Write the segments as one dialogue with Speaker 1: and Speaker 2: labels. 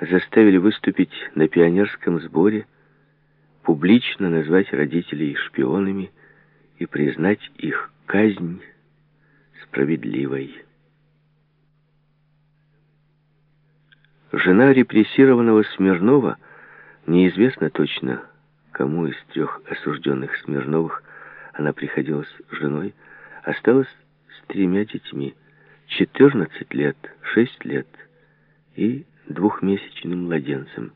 Speaker 1: заставили выступить на пионерском сборе, публично назвать родителей шпионами и признать их казнь справедливой. Жена репрессированного Смирнова, неизвестно точно, кому из трех осужденных Смирновых она приходилась женой, осталась с тремя детьми, 14 лет, 6 лет и двухмесячным младенцем.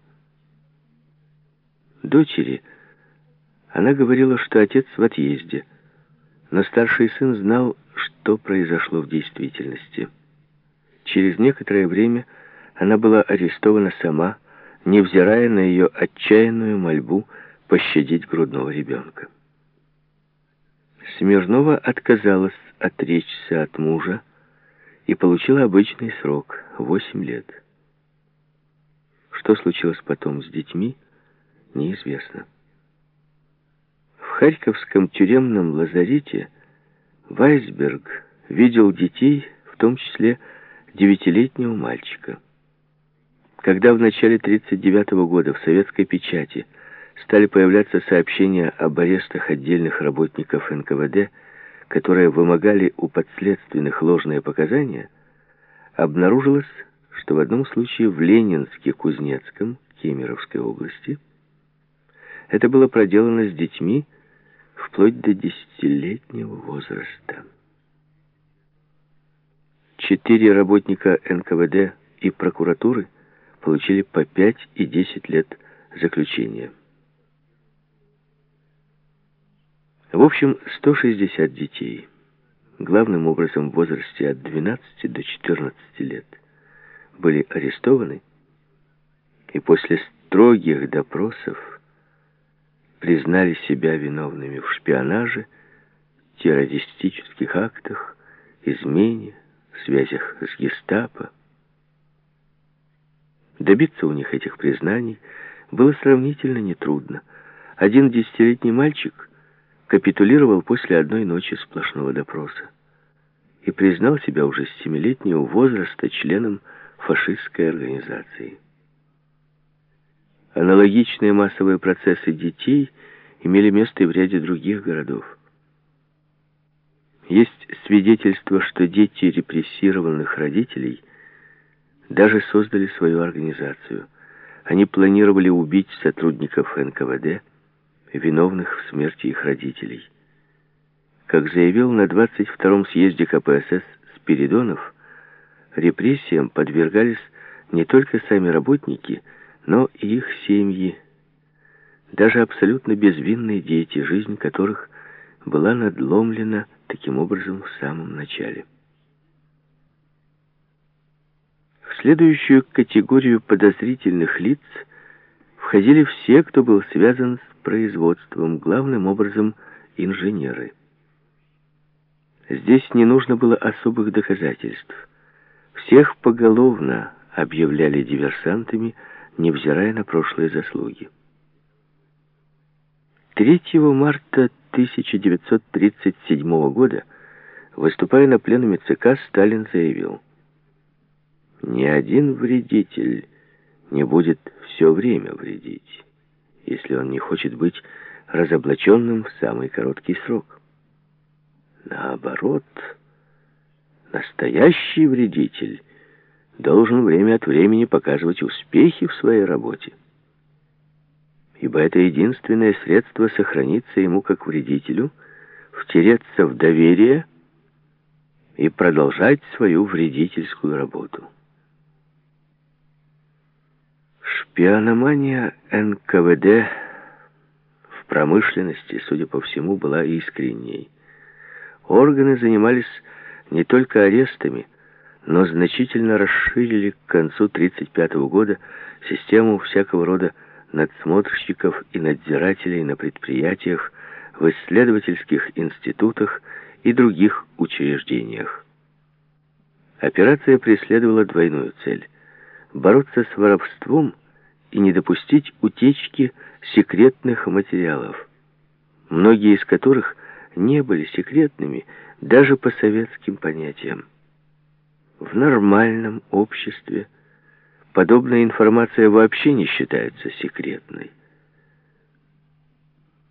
Speaker 1: Дочери она говорила, что отец в отъезде, но старший сын знал, что произошло в действительности. Через некоторое время она была арестована сама, невзирая на ее отчаянную мольбу пощадить грудного ребенка. Смирнова отказалась отречься от мужа и получила обычный срок — 8 лет. Что случилось потом с детьми, неизвестно. В Харьковском тюремном лазарете Вайсберг видел детей, в том числе девятилетнего мальчика. Когда в начале 1939 года в советской печати стали появляться сообщения об арестах отдельных работников НКВД, которые вымогали у подследственных ложные показания, обнаружилось, что в одном случае в Ленинске-Кузнецком, Кемеровской области, это было проделано с детьми вплоть до десятилетнего возраста. Четыре работника НКВД и прокуратуры получили по 5 и 10 лет заключения. В общем, 160 детей, главным образом в возрасте от 12 до 14 лет, были арестованы и после строгих допросов признали себя виновными в шпионаже, террористических актах, измене, связях с гестапо. Добиться у них этих признаний было сравнительно нетрудно. Один десятилетний мальчик капитулировал после одной ночи сплошного допроса и признал себя уже с семилетнего возраста членом фашистской организации. Аналогичные массовые процессы детей имели место и в ряде других городов. Есть свидетельство, что дети репрессированных родителей даже создали свою организацию. Они планировали убить сотрудников НКВД, виновных в смерти их родителей. Как заявил на 22-м съезде КПСС Спиридонов, репрессиям подвергались не только сами работники, но и их семьи, даже абсолютно безвинные дети, жизнь которых была надломлена таким образом в самом начале. В следующую категорию подозрительных лиц входили все, кто был связан с производством, главным образом инженеры. Здесь не нужно было особых доказательств. Всех поголовно объявляли диверсантами, невзирая на прошлые заслуги. 3 марта 1937 года, выступая на пленуме ЦК, Сталин заявил, «Ни один вредитель не будет все время вредить» если он не хочет быть разоблаченным в самый короткий срок. Наоборот, настоящий вредитель должен время от времени показывать успехи в своей работе. Ибо это единственное средство сохраниться ему как вредителю, втереться в доверие и продолжать свою вредительскую работу. Шпиономания НКВД в промышленности, судя по всему, была искренней. Органы занимались не только арестами, но значительно расширили к концу 1935 года систему всякого рода надсмотрщиков и надзирателей на предприятиях, в исследовательских институтах и других учреждениях. Операция преследовала двойную цель – бороться с воровством и не допустить утечки секретных материалов, многие из которых не были секретными даже по советским понятиям. В нормальном обществе подобная информация вообще не считается секретной.